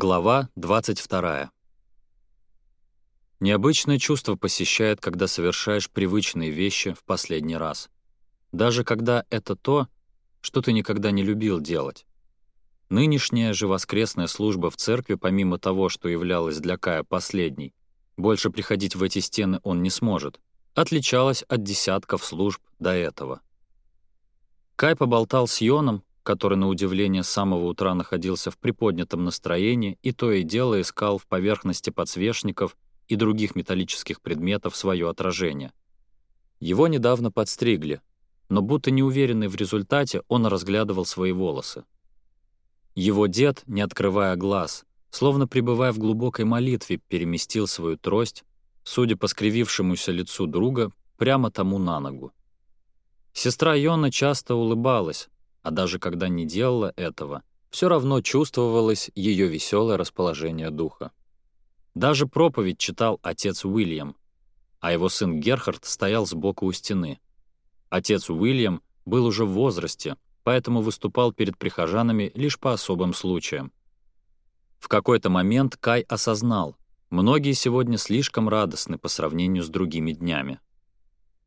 Глава 22. Необычное чувство посещает, когда совершаешь привычные вещи в последний раз. Даже когда это то, что ты никогда не любил делать. Нынешняя же воскресная служба в церкви, помимо того, что являлась для Кая последней, больше приходить в эти стены он не сможет, отличалась от десятков служб до этого. Кай поболтал с Йоном, который, на удивление, с самого утра находился в приподнятом настроении и то и дело искал в поверхности подсвечников и других металлических предметов свое отражение. Его недавно подстригли, но будто неуверенный в результате, он разглядывал свои волосы. Его дед, не открывая глаз, словно пребывая в глубокой молитве, переместил свою трость, судя по скривившемуся лицу друга, прямо тому на ногу. Сестра Йона часто улыбалась, а даже когда не делала этого, все равно чувствовалось ее веселое расположение духа. Даже проповедь читал отец Уильям, а его сын Герхард стоял сбоку у стены. Отец Уильям был уже в возрасте, поэтому выступал перед прихожанами лишь по особым случаям. В какой-то момент Кай осознал, многие сегодня слишком радостны по сравнению с другими днями.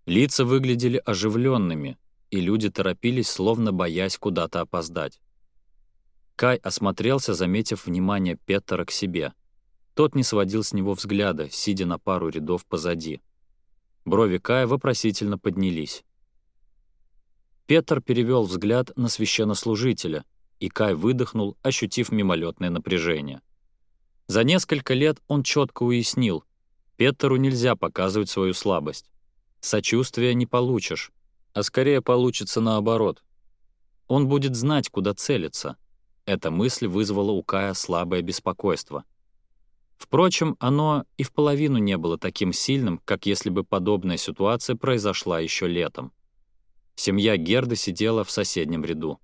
Лица выглядели оживленными, и люди торопились, словно боясь куда-то опоздать. Кай осмотрелся, заметив внимание Петера к себе. Тот не сводил с него взгляда, сидя на пару рядов позади. Брови Кая вопросительно поднялись. Петр перевел взгляд на священнослужителя, и Кай выдохнул, ощутив мимолетное напряжение. За несколько лет он четко уяснил, Петеру нельзя показывать свою слабость. Сочувствия не получишь, а скорее получится наоборот. Он будет знать, куда целиться. Эта мысль вызвала у Кая слабое беспокойство. Впрочем, оно и в половину не было таким сильным, как если бы подобная ситуация произошла еще летом. Семья Герды сидела в соседнем ряду.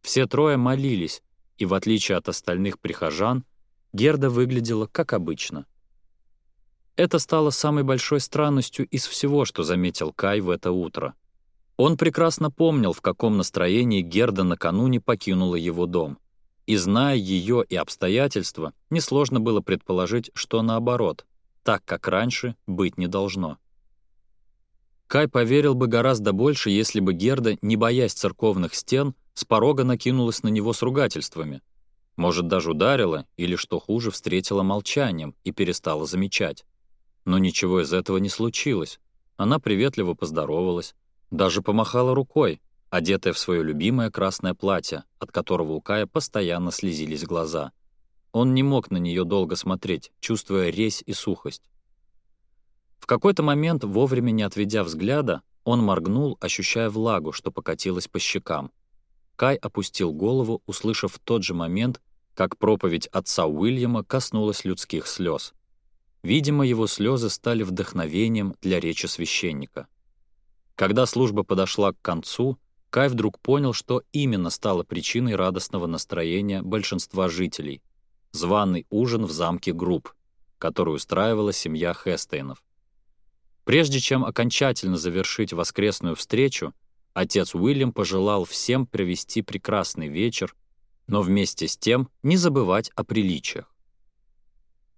Все трое молились, и в отличие от остальных прихожан, Герда выглядела как обычно. Это стало самой большой странностью из всего, что заметил Кай в это утро. Он прекрасно помнил, в каком настроении Герда накануне покинула его дом. И зная ее и обстоятельства, несложно было предположить, что наоборот, так как раньше быть не должно. Кай поверил бы гораздо больше, если бы Герда, не боясь церковных стен, с порога накинулась на него с ругательствами. Может, даже ударила, или, что хуже, встретила молчанием и перестала замечать. Но ничего из этого не случилось. Она приветливо поздоровалась, даже помахала рукой, одетая в свое любимое красное платье, от которого у Кая постоянно слезились глаза. Он не мог на нее долго смотреть, чувствуя резь и сухость. В какой-то момент, вовремя не отведя взгляда, он моргнул, ощущая влагу, что покатилась по щекам. Кай опустил голову, услышав в тот же момент, как проповедь отца Уильяма коснулась людских слез. Видимо, его слезы стали вдохновением для речи священника. Когда служба подошла к концу, Кай вдруг понял, что именно стало причиной радостного настроения большинства жителей — званый ужин в замке Групп, который устраивала семья Хестейнов. Прежде чем окончательно завершить воскресную встречу, отец Уильям пожелал всем провести прекрасный вечер, но вместе с тем не забывать о приличиях.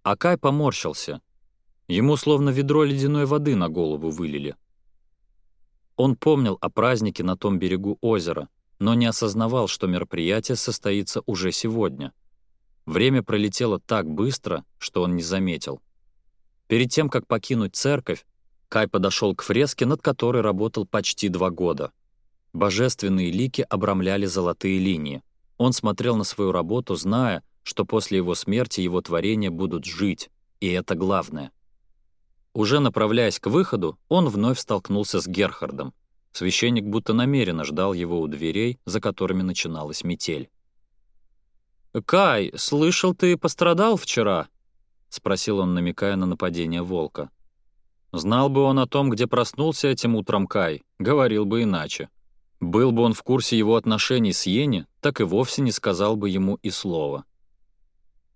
А Кай поморщился. Ему словно ведро ледяной воды на голову вылили — он помнил о празднике на том берегу озера, но не осознавал, что мероприятие состоится уже сегодня. Время пролетело так быстро, что он не заметил. Перед тем, как покинуть церковь, Кай подошел к фреске, над которой работал почти два года. Божественные лики обрамляли золотые линии. Он смотрел на свою работу, зная, что после его смерти его творения будут жить, и это главное. Уже направляясь к выходу, он вновь столкнулся с Герхардом. Священник будто намеренно ждал его у дверей, за которыми начиналась метель. «Кай, слышал, ты пострадал вчера?» — спросил он, намекая на нападение волка. Знал бы он о том, где проснулся этим утром Кай, говорил бы иначе. Был бы он в курсе его отношений с Йенни, так и вовсе не сказал бы ему и слова.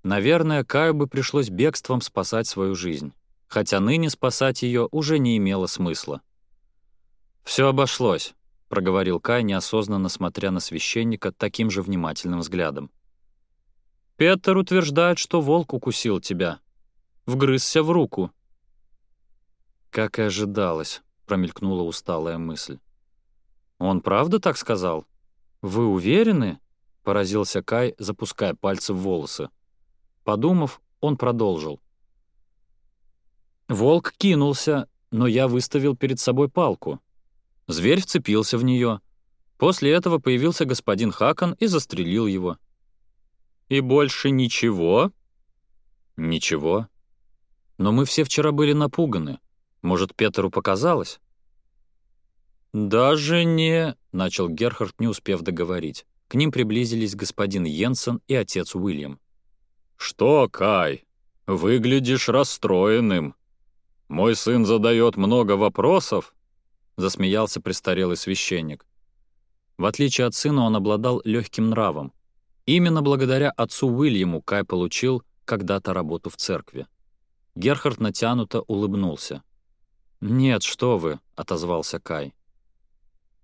Наверное, Каю бы пришлось бегством спасать свою жизнь, хотя ныне спасать ее уже не имело смысла. «Все обошлось», — проговорил Кай, неосознанно смотря на священника таким же внимательным взглядом. «Петер утверждает, что волк укусил тебя. Вгрызся в руку». «Как и ожидалось», — промелькнула усталая мысль. «Он правда так сказал? Вы уверены?» — поразился Кай, запуская пальцы в волосы. Подумав, он продолжил. «Волк кинулся, но я выставил перед собой палку. Зверь вцепился в нее. После этого появился господин Хакан и застрелил его. «И больше ничего?» «Ничего. Но мы все вчера были напуганы. Может, Петеру показалось?» «Даже не...» — начал Герхард, не успев договорить. К ним приблизились господин Йенсен и отец Уильям. «Что, Кай? Выглядишь расстроенным. Мой сын задает много вопросов, — засмеялся престарелый священник. В отличие от сына, он обладал легким нравом. Именно благодаря отцу Уильяму Кай получил когда-то работу в церкви. Герхард натянуто улыбнулся. «Нет, что вы», — отозвался Кай.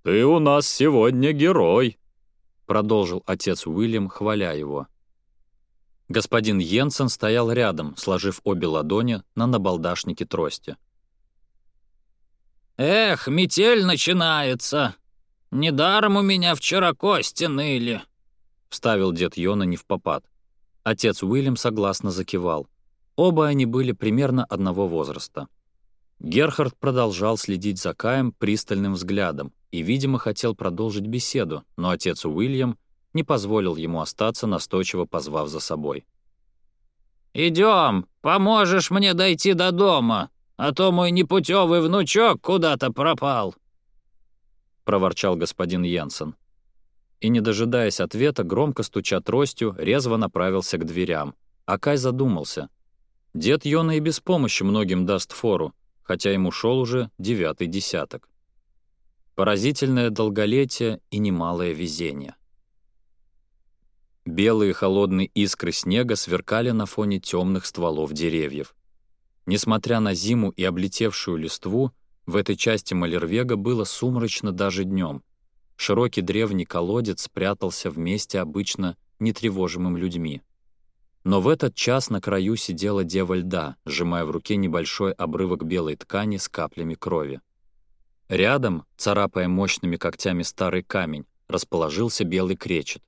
«Ты у нас сегодня герой», — продолжил отец Уильям, хваля его. Господин Йенсен стоял рядом, сложив обе ладони на набалдашнике трости. «Эх, метель начинается! Недаром у меня вчера кости ныли!» — вставил дед Йона не в попад. Отец Уильям согласно закивал. Оба они были примерно одного возраста. Герхард продолжал следить за Каем пристальным взглядом и, видимо, хотел продолжить беседу, но отец Уильям не позволил ему остаться, настойчиво позвав за собой. «Идем, поможешь мне дойти до дома!» а то мой непутевый внучок куда-то пропал!» — проворчал господин Янсен. И, не дожидаясь ответа, громко стуча тростью, резво направился к дверям. Акай задумался. Дед Йона и без помощи многим даст фору, хотя ему шел уже девятый десяток. Поразительное долголетие и немалое везение. Белые холодные искры снега сверкали на фоне темных стволов деревьев. Несмотря на зиму и облетевшую листву, в этой части Малервега было сумрачно даже днем. Широкий древний колодец спрятался вместе обычно нетревожимым людьми. Но в этот час на краю сидела дева льда, сжимая в руке небольшой обрывок белой ткани с каплями крови. Рядом, царапая мощными когтями старый камень, расположился белый кречет.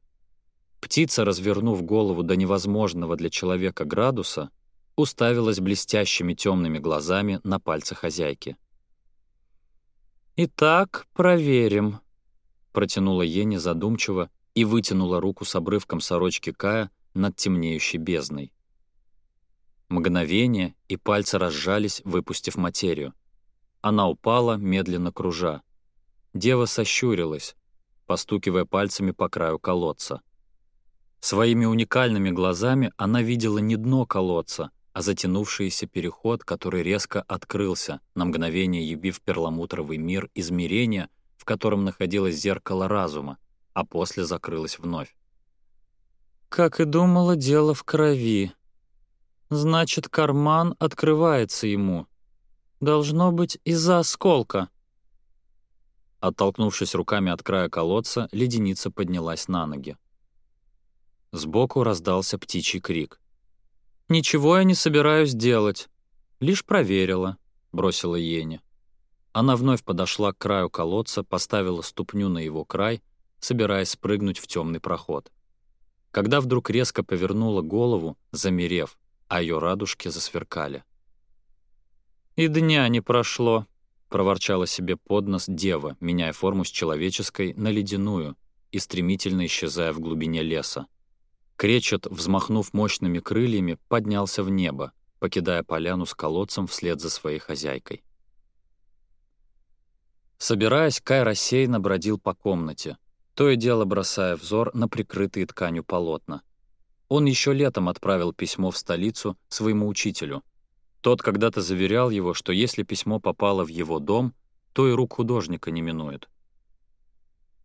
Птица, развернув голову до невозможного для человека градуса, уставилась блестящими темными глазами на пальцы хозяйки. «Итак, проверим», — протянула Ени задумчиво и вытянула руку с обрывком сорочки Кая над темнеющей бездной. Мгновение, и пальцы разжались, выпустив материю. Она упала, медленно кружа. Дева сощурилась, постукивая пальцами по краю колодца. Своими уникальными глазами она видела не дно колодца, а затянувшийся переход, который резко открылся, на мгновение ебив перламутровый мир измерения, в котором находилось зеркало разума, а после закрылось вновь. «Как и думала, дело в крови. Значит, карман открывается ему. Должно быть, из-за осколка». Оттолкнувшись руками от края колодца, леденица поднялась на ноги. Сбоку раздался птичий крик. «Ничего я не собираюсь делать. Лишь проверила», — бросила Ени. Она вновь подошла к краю колодца, поставила ступню на его край, собираясь спрыгнуть в темный проход. Когда вдруг резко повернула голову, замерев, а ее радужки засверкали. «И дня не прошло», — проворчала себе под нос дева, меняя форму с человеческой на ледяную и стремительно исчезая в глубине леса. Кречет, взмахнув мощными крыльями, поднялся в небо, покидая поляну с колодцем вслед за своей хозяйкой. Собираясь, Кай рассеянно бродил по комнате, то и дело бросая взор на прикрытые тканью полотна. Он еще летом отправил письмо в столицу своему учителю. Тот когда-то заверял его, что если письмо попало в его дом, то и рук художника не минует.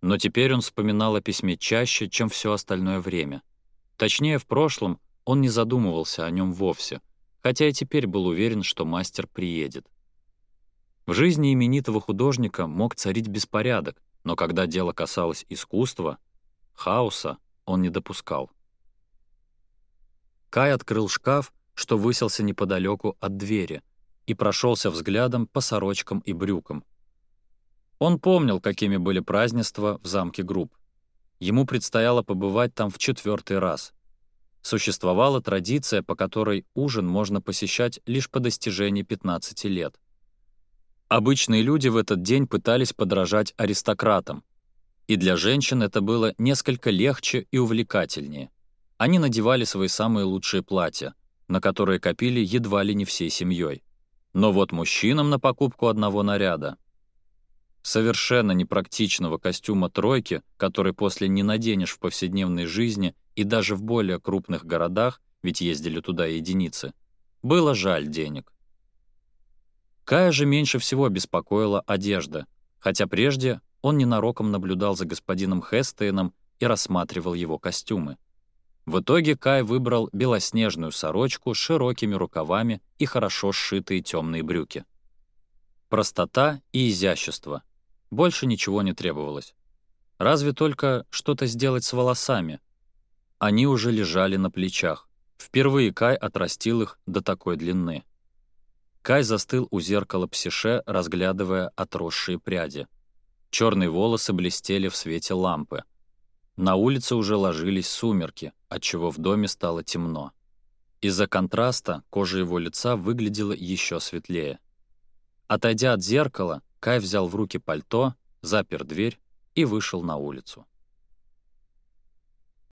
Но теперь он вспоминал о письме чаще, чем все остальное время — Точнее, в прошлом он не задумывался о нем вовсе, хотя и теперь был уверен, что мастер приедет. В жизни именитого художника мог царить беспорядок, но когда дело касалось искусства, хаоса он не допускал. Кай открыл шкаф, что выселся неподалеку от двери, и прошелся взглядом по сорочкам и брюкам. Он помнил, какими были празднества в замке групп. Ему предстояло побывать там в четвертый раз. Существовала традиция, по которой ужин можно посещать лишь по достижении 15 лет. Обычные люди в этот день пытались подражать аристократам. И для женщин это было несколько легче и увлекательнее. Они надевали свои самые лучшие платья, на которые копили едва ли не всей семьей. Но вот мужчинам на покупку одного наряда совершенно непрактичного костюма тройки, который после не наденешь в повседневной жизни и даже в более крупных городах, ведь ездили туда и единицы, было жаль денег. Кая же меньше всего беспокоила одежда, хотя прежде он ненароком наблюдал за господином Хестейном и рассматривал его костюмы. В итоге Кай выбрал белоснежную сорочку с широкими рукавами и хорошо сшитые темные брюки. Простота и изящество больше ничего не требовалось. Разве только что-то сделать с волосами. Они уже лежали на плечах. Впервые Кай отрастил их до такой длины. Кай застыл у зеркала псише, разглядывая отросшие пряди. Черные волосы блестели в свете лампы. На улице уже ложились сумерки, отчего в доме стало темно. Из-за контраста кожа его лица выглядела еще светлее. Отойдя от зеркала, Кай взял в руки пальто, запер дверь и вышел на улицу.